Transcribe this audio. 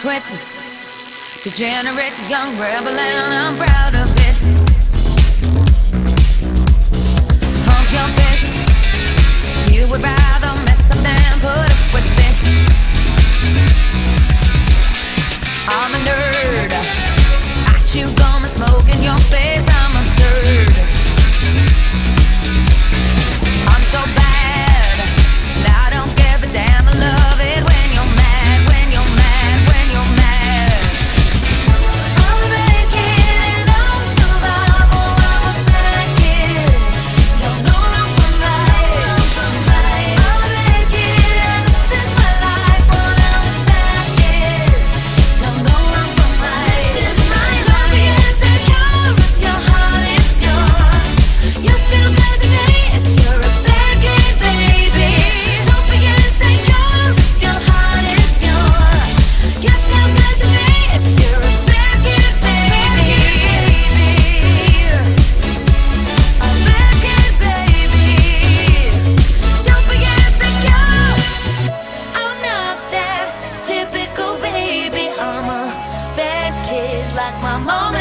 twit, degenerate young rebel, and I'm proud of you. moment.